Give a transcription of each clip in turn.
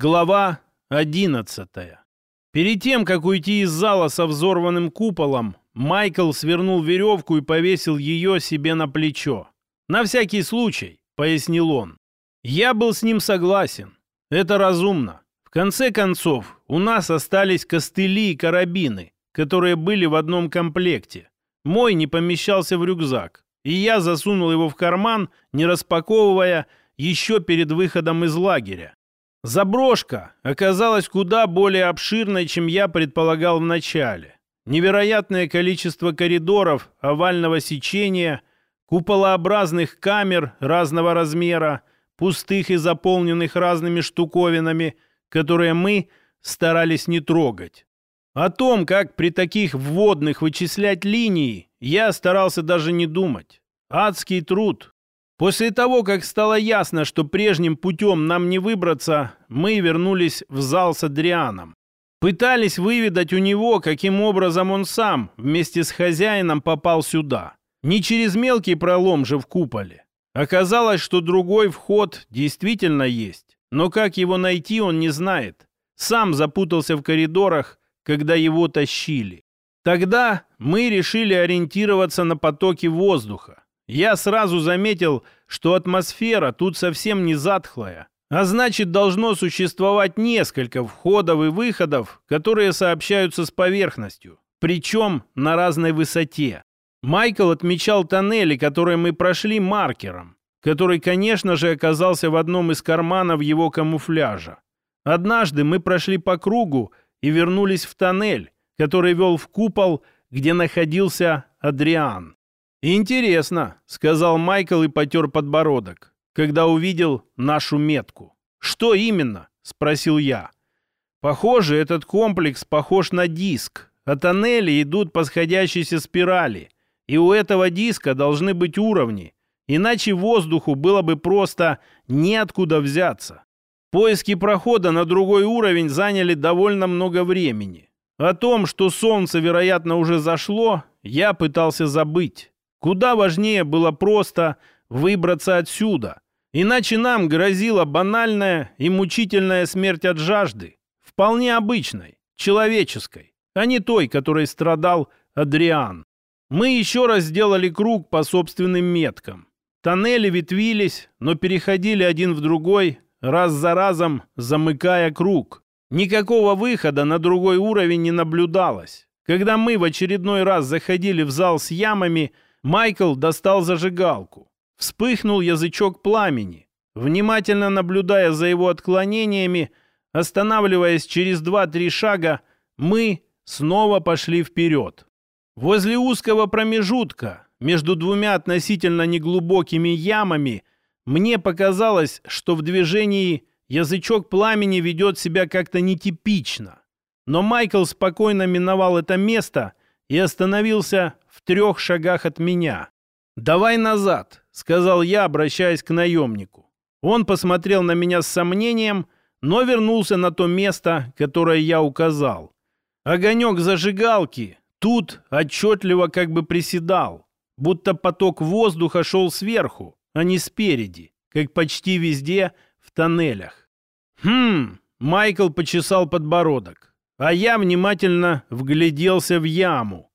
Глава 11. Перед тем, как уйти из зала со взорванным куполом, Майкл свернул веревку и повесил ее себе на плечо. «На всякий случай», — пояснил он. Я был с ним согласен. Это разумно. В конце концов, у нас остались костыли и карабины, которые были в одном комплекте. Мой не помещался в рюкзак, и я засунул его в карман, не распаковывая, еще перед выходом из лагеря. Заброшка оказалась куда более обширной, чем я предполагал вначале. Невероятное количество коридоров овального сечения, куполообразных камер разного размера, пустых и заполненных разными штуковинами, которые мы старались не трогать. О том, как при таких вводных вычислять линии, я старался даже не думать. Адский труд, После того, как стало ясно, что прежним путем нам не выбраться, мы вернулись в зал с Адрианом. Пытались выведать у него, каким образом он сам вместе с хозяином попал сюда. Не через мелкий пролом же в куполе. Оказалось, что другой вход действительно есть, но как его найти, он не знает. Сам запутался в коридорах, когда его тащили. Тогда мы решили ориентироваться на потоки воздуха. Я сразу заметил, что атмосфера тут совсем не затхлая, а значит должно существовать несколько входов и выходов, которые сообщаются с поверхностью, причем на разной высоте. Майкл отмечал тоннели, которые мы прошли маркером, который, конечно же, оказался в одном из карманов его камуфляжа. Однажды мы прошли по кругу и вернулись в тоннель, который вел в купол, где находился Адриан. «Интересно», — сказал Майкл и потер подбородок, когда увидел нашу метку. «Что именно?» — спросил я. «Похоже, этот комплекс похож на диск, а тоннели идут по сходящейся спирали, и у этого диска должны быть уровни, иначе воздуху было бы просто неоткуда взяться. Поиски прохода на другой уровень заняли довольно много времени. О том, что солнце, вероятно, уже зашло, я пытался забыть. Куда важнее было просто выбраться отсюда. Иначе нам грозила банальная и мучительная смерть от жажды. Вполне обычной, человеческой, а не той, которой страдал Адриан. Мы еще раз сделали круг по собственным меткам. Тоннели ветвились, но переходили один в другой, раз за разом замыкая круг. Никакого выхода на другой уровень не наблюдалось. Когда мы в очередной раз заходили в зал с ямами – Майкл достал зажигалку. Вспыхнул язычок пламени. Внимательно наблюдая за его отклонениями, останавливаясь через два-три шага, мы снова пошли вперед. Возле узкого промежутка между двумя относительно неглубокими ямами мне показалось, что в движении язычок пламени ведет себя как-то нетипично. Но Майкл спокойно миновал это место и остановился трех шагах от меня. «Давай назад», — сказал я, обращаясь к наемнику. Он посмотрел на меня с сомнением, но вернулся на то место, которое я указал. Огонек зажигалки тут отчетливо как бы приседал, будто поток воздуха шел сверху, а не спереди, как почти везде в тоннелях. «Хм...» — Майкл почесал подбородок, а я внимательно вгляделся в яму.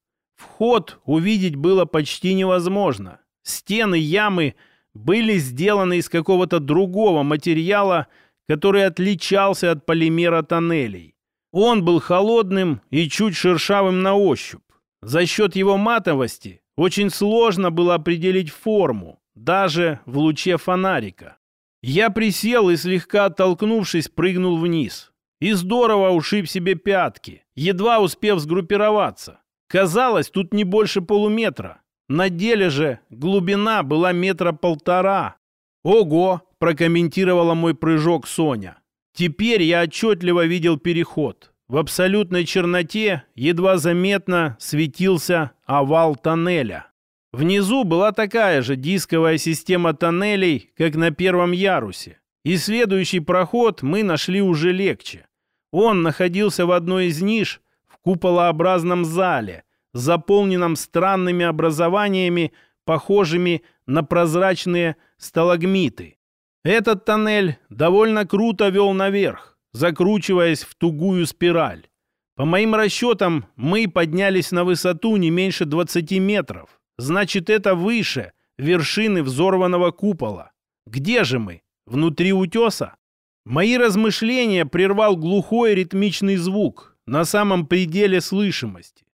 Вход увидеть было почти невозможно. Стены ямы были сделаны из какого-то другого материала, который отличался от полимера тоннелей. Он был холодным и чуть шершавым на ощупь. За счет его матовости очень сложно было определить форму, даже в луче фонарика. Я присел и, слегка оттолкнувшись, прыгнул вниз. И здорово ушиб себе пятки, едва успев сгруппироваться. Казалось, тут не больше полуметра. На деле же глубина была метра полтора. «Ого!» – прокомментировала мой прыжок Соня. Теперь я отчетливо видел переход. В абсолютной черноте едва заметно светился овал тоннеля. Внизу была такая же дисковая система тоннелей, как на первом ярусе. И следующий проход мы нашли уже легче. Он находился в одной из ниш, куполообразном зале, заполненном странными образованиями, похожими на прозрачные сталагмиты. Этот тоннель довольно круто вел наверх. закручиваясь в тугую спираль. По моим расчетам, мы поднялись на высоту не меньше 20 метров. Значит, это выше вершины взорванного купола. Где же мы? Внутри утеса? Мои размышления прервал глухой ритмичный звук на самом пределе слышимости.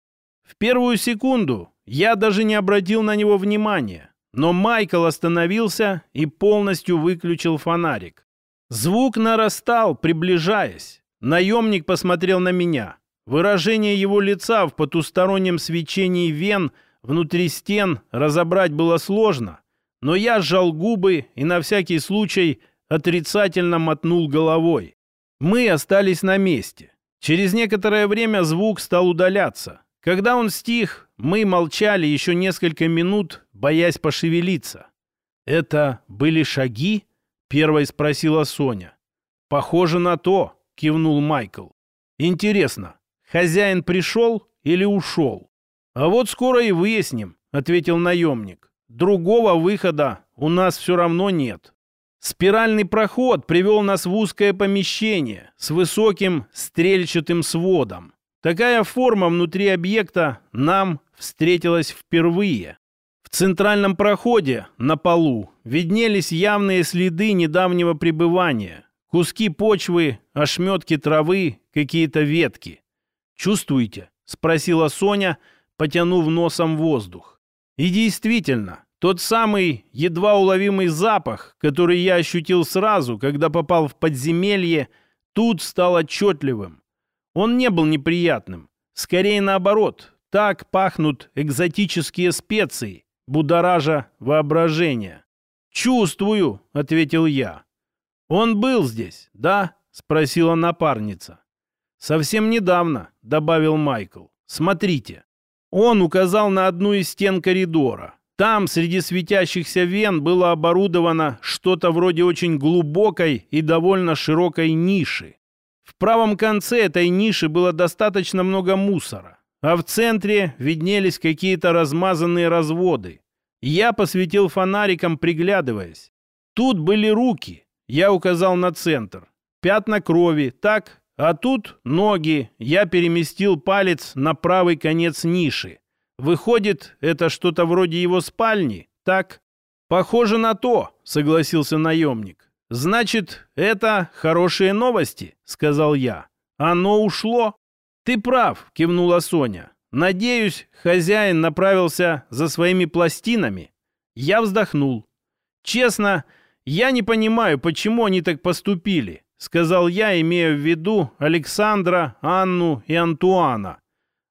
В первую секунду я даже не обратил на него внимания, но Майкл остановился и полностью выключил фонарик. Звук нарастал, приближаясь. Наемник посмотрел на меня. Выражение его лица в потустороннем свечении вен внутри стен разобрать было сложно, но я сжал губы и на всякий случай отрицательно мотнул головой. Мы остались на месте. Через некоторое время звук стал удаляться. Когда он стих, мы молчали еще несколько минут, боясь пошевелиться. «Это были шаги?» — первой спросила Соня. «Похоже на то», — кивнул Майкл. «Интересно, хозяин пришел или ушел?» «А вот скоро и выясним», — ответил наемник. «Другого выхода у нас все равно нет». Спиральный проход привел нас в узкое помещение с высоким стрельчатым сводом. Такая форма внутри объекта нам встретилась впервые. В центральном проходе на полу виднелись явные следы недавнего пребывания. Куски почвы, ошметки травы, какие-то ветки. «Чувствуете?» — спросила Соня, потянув носом воздух. И действительно, тот самый едва уловимый запах, который я ощутил сразу, когда попал в подземелье, тут стал отчетливым. Он не был неприятным. Скорее наоборот, так пахнут экзотические специи, будоража воображение. «Чувствую», — ответил я. «Он был здесь, да?» — спросила напарница. «Совсем недавно», — добавил Майкл. «Смотрите». Он указал на одну из стен коридора. Там среди светящихся вен было оборудовано что-то вроде очень глубокой и довольно широкой ниши. В правом конце этой ниши было достаточно много мусора, а в центре виднелись какие-то размазанные разводы. Я посветил фонариком, приглядываясь. Тут были руки. Я указал на центр. Пятна крови, так, а тут ноги. Я переместил палец на правый конец ниши. Выходит, это что-то вроде его спальни, так? Похоже на то, согласился наемник. Значит, это хорошие новости, сказал я. Оно ушло? Ты прав, кивнула Соня. Надеюсь, хозяин направился за своими пластинами. Я вздохнул. Честно, я не понимаю, почему они так поступили, сказал я, имея в виду Александра, Анну и Антуана.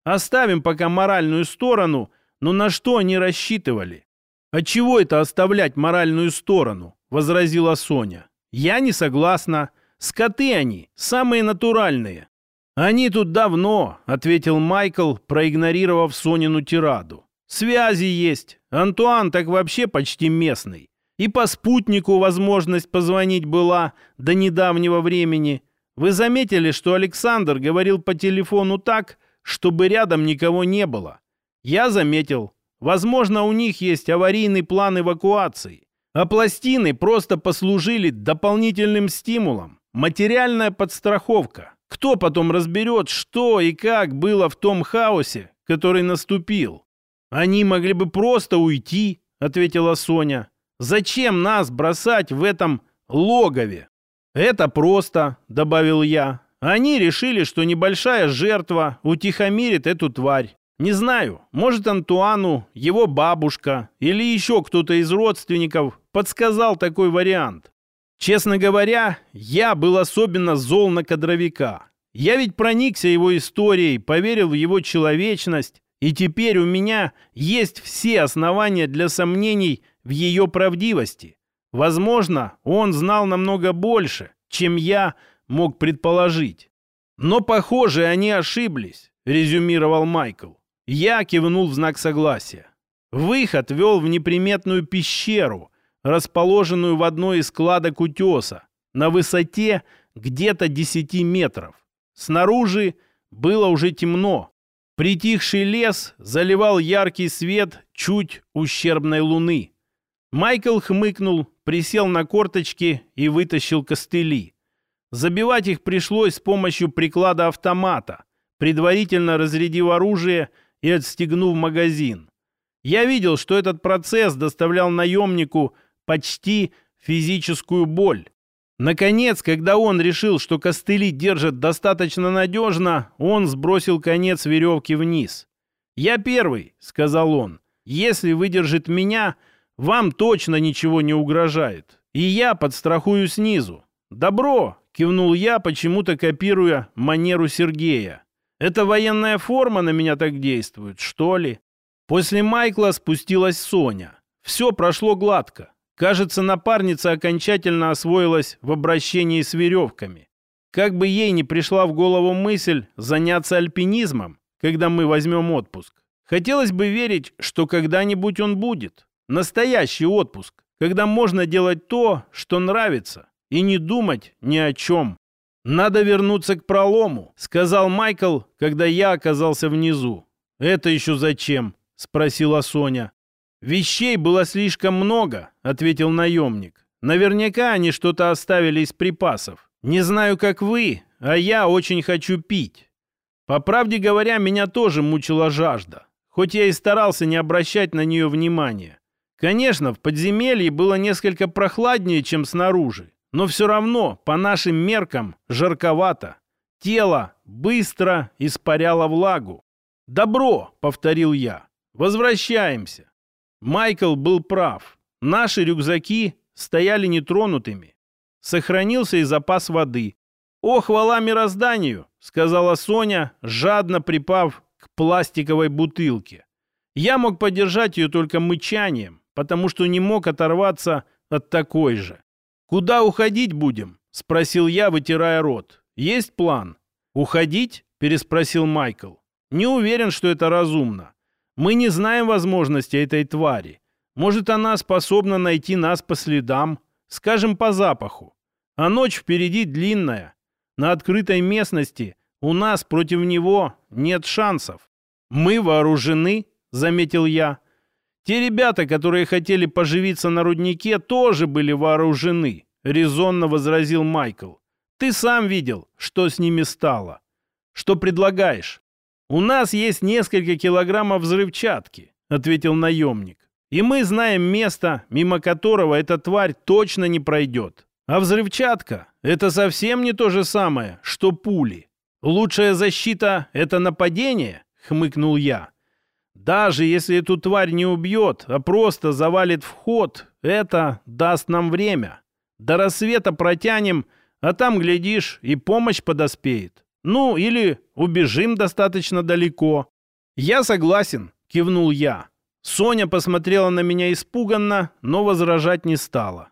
Оставим пока моральную сторону, но на что они рассчитывали? «А чего это оставлять моральную сторону?» — возразила Соня. «Я не согласна. Скоты они, самые натуральные». «Они тут давно», — ответил Майкл, проигнорировав Сонину тираду. «Связи есть. Антуан так вообще почти местный. И по спутнику возможность позвонить была до недавнего времени. Вы заметили, что Александр говорил по телефону так, чтобы рядом никого не было. Я заметил, возможно, у них есть аварийный план эвакуации, а пластины просто послужили дополнительным стимулом. Материальная подстраховка. Кто потом разберет, что и как было в том хаосе, который наступил? Они могли бы просто уйти, ответила Соня. Зачем нас бросать в этом логове? Это просто, добавил я. Они решили, что небольшая жертва утихомирит эту тварь. Не знаю, может Антуану, его бабушка или еще кто-то из родственников подсказал такой вариант. Честно говоря, я был особенно зол на кадровика. Я ведь проникся его историей, поверил в его человечность, и теперь у меня есть все основания для сомнений в ее правдивости. Возможно, он знал намного больше, чем я мог предположить. Но, похоже, они ошиблись, резюмировал Майкл. Я кивнул в знак согласия. Выход вел в неприметную пещеру, расположенную в одной из складок утеса, на высоте где-то 10 метров. Снаружи было уже темно. Притихший лес заливал яркий свет чуть ущербной луны. Майкл хмыкнул, присел на корточки и вытащил костыли. Забивать их пришлось с помощью приклада автомата, предварительно разрядив оружие и отстегнув магазин. Я видел, что этот процесс доставлял наемнику почти физическую боль. Наконец, когда он решил, что костыли держат достаточно надежно, он сбросил конец веревки вниз. «Я первый», — сказал он. «Если выдержит меня, вам точно ничего не угрожает. И я подстрахую снизу». «Добро», — кивнул я, почему-то копируя манеру Сергея. «Это военная форма на меня так действует, что ли?» После Майкла спустилась Соня. Все прошло гладко. Кажется, напарница окончательно освоилась в обращении с веревками. Как бы ей не пришла в голову мысль заняться альпинизмом, когда мы возьмем отпуск. Хотелось бы верить, что когда-нибудь он будет. Настоящий отпуск, когда можно делать то, что нравится, и не думать ни о чем. «Надо вернуться к пролому», — сказал Майкл, когда я оказался внизу. «Это еще зачем?» — спросила Соня. «Вещей было слишком много», — ответил наемник. «Наверняка они что-то оставили из припасов. Не знаю, как вы, а я очень хочу пить. По правде говоря, меня тоже мучила жажда, хоть я и старался не обращать на нее внимания. Конечно, в подземелье было несколько прохладнее, чем снаружи, но все равно, по нашим меркам, жарковато. Тело быстро испаряло влагу. «Добро», — повторил я, — «возвращаемся». Майкл был прав. Наши рюкзаки стояли нетронутыми. Сохранился и запас воды. «О, хвала мирозданию!» — сказала Соня, жадно припав к пластиковой бутылке. Я мог поддержать ее только мычанием, потому что не мог оторваться от такой же. «Куда уходить будем?» — спросил я, вытирая рот. «Есть план?» «Уходить?» — переспросил Майкл. «Не уверен, что это разумно. Мы не знаем возможности этой твари. Может, она способна найти нас по следам, скажем, по запаху. А ночь впереди длинная. На открытой местности у нас против него нет шансов. Мы вооружены, заметил я. Те ребята, которые хотели поживиться на руднике, тоже были вооружены, резонно возразил Майкл. Ты сам видел, что с ними стало. Что предлагаешь? «У нас есть несколько килограммов взрывчатки», — ответил наемник. «И мы знаем место, мимо которого эта тварь точно не пройдет. А взрывчатка — это совсем не то же самое, что пули. Лучшая защита — это нападение», — хмыкнул я. «Даже если эту тварь не убьет, а просто завалит вход, это даст нам время. До рассвета протянем, а там, глядишь, и помощь подоспеет». Ну, или убежим достаточно далеко. Я согласен, кивнул я. Соня посмотрела на меня испуганно, но возражать не стала.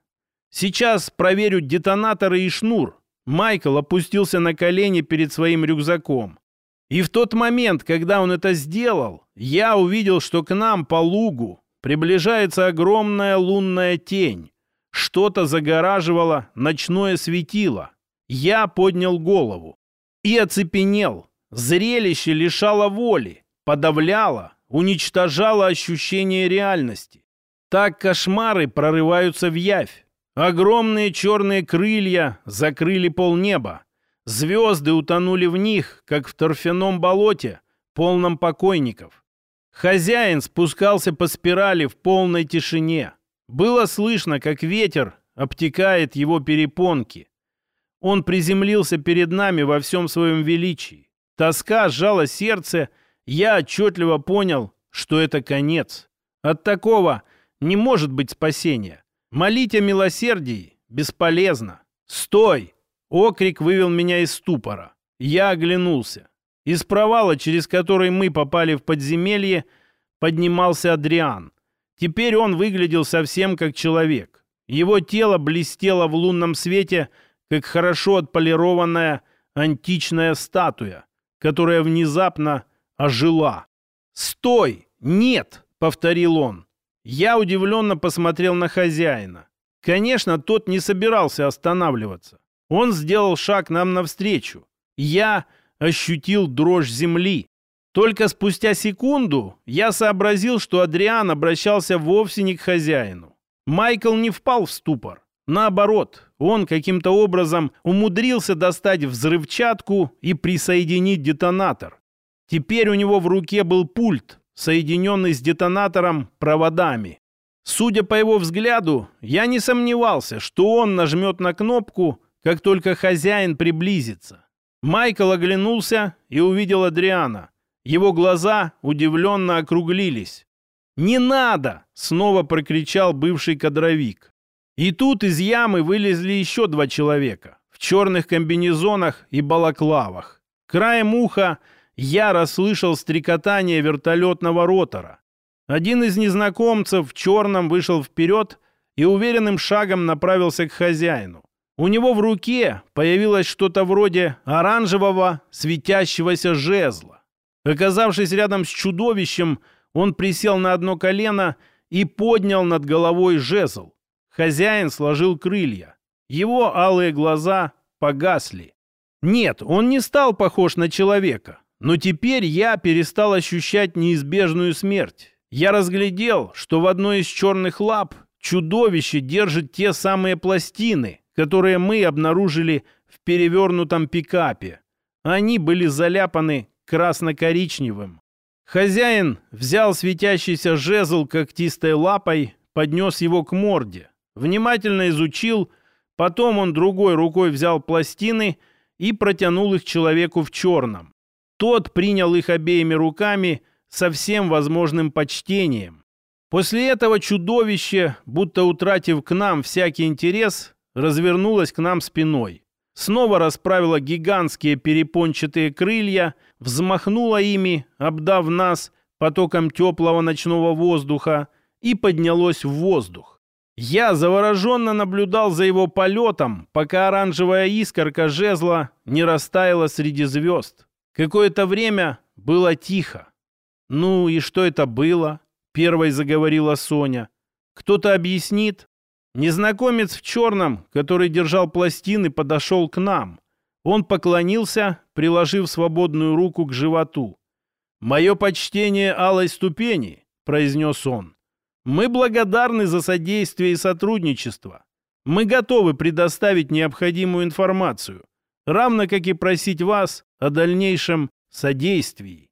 Сейчас проверю детонаторы и шнур. Майкл опустился на колени перед своим рюкзаком. И в тот момент, когда он это сделал, я увидел, что к нам по лугу приближается огромная лунная тень. Что-то загораживало ночное светило. Я поднял голову и оцепенел. Зрелище лишало воли, подавляло, уничтожало ощущение реальности. Так кошмары прорываются в явь. Огромные черные крылья закрыли полнеба. Звезды утонули в них, как в торфяном болоте, полном покойников. Хозяин спускался по спирали в полной тишине. Было слышно, как ветер обтекает его перепонки. Он приземлился перед нами во всем своем величии. Тоска сжала сердце, я отчетливо понял, что это конец. От такого не может быть спасения. Молить о милосердии бесполезно. «Стой!» Окрик вывел меня из ступора. Я оглянулся. Из провала, через который мы попали в подземелье, поднимался Адриан. Теперь он выглядел совсем как человек. Его тело блестело в лунном свете – как хорошо отполированная античная статуя, которая внезапно ожила. «Стой! Нет!» — повторил он. Я удивленно посмотрел на хозяина. Конечно, тот не собирался останавливаться. Он сделал шаг нам навстречу. Я ощутил дрожь земли. Только спустя секунду я сообразил, что Адриан обращался вовсе не к хозяину. Майкл не впал в ступор. Наоборот, он каким-то образом умудрился достать взрывчатку и присоединить детонатор. Теперь у него в руке был пульт, соединенный с детонатором проводами. Судя по его взгляду, я не сомневался, что он нажмет на кнопку, как только хозяин приблизится. Майкл оглянулся и увидел Адриана. Его глаза удивленно округлились. «Не надо!» — снова прокричал бывший кадровик. И тут из ямы вылезли еще два человека в черных комбинезонах и балаклавах. Краем уха я расслышал стрекотание вертолетного ротора. Один из незнакомцев в черном вышел вперед и уверенным шагом направился к хозяину. У него в руке появилось что-то вроде оранжевого светящегося жезла. Оказавшись рядом с чудовищем, он присел на одно колено и поднял над головой жезл. Хозяин сложил крылья. Его алые глаза погасли. Нет, он не стал похож на человека. Но теперь я перестал ощущать неизбежную смерть. Я разглядел, что в одной из черных лап чудовище держит те самые пластины, которые мы обнаружили в перевернутом пикапе. Они были заляпаны красно-коричневым. Хозяин взял светящийся жезл когтистой лапой, поднес его к морде, внимательно изучил, потом он другой рукой взял пластины и протянул их человеку в черном. Тот принял их обеими руками со всем возможным почтением. После этого чудовище, будто утратив к нам всякий интерес, развернулось к нам спиной. Снова расправило гигантские перепончатые крылья, взмахнуло ими, обдав нас потоком теплого ночного воздуха, и поднялось в воздух. Я завороженно наблюдал за его полетом, пока оранжевая искорка жезла не растаяла среди звезд. Какое-то время было тихо. «Ну и что это было?» — первой заговорила Соня. «Кто-то объяснит?» Незнакомец в черном, который держал пластины, подошел к нам. Он поклонился, приложив свободную руку к животу. «Мое почтение алой ступени», — произнес он. «Мы благодарны за содействие и сотрудничество. Мы готовы предоставить необходимую информацию, равно как и просить вас о дальнейшем содействии.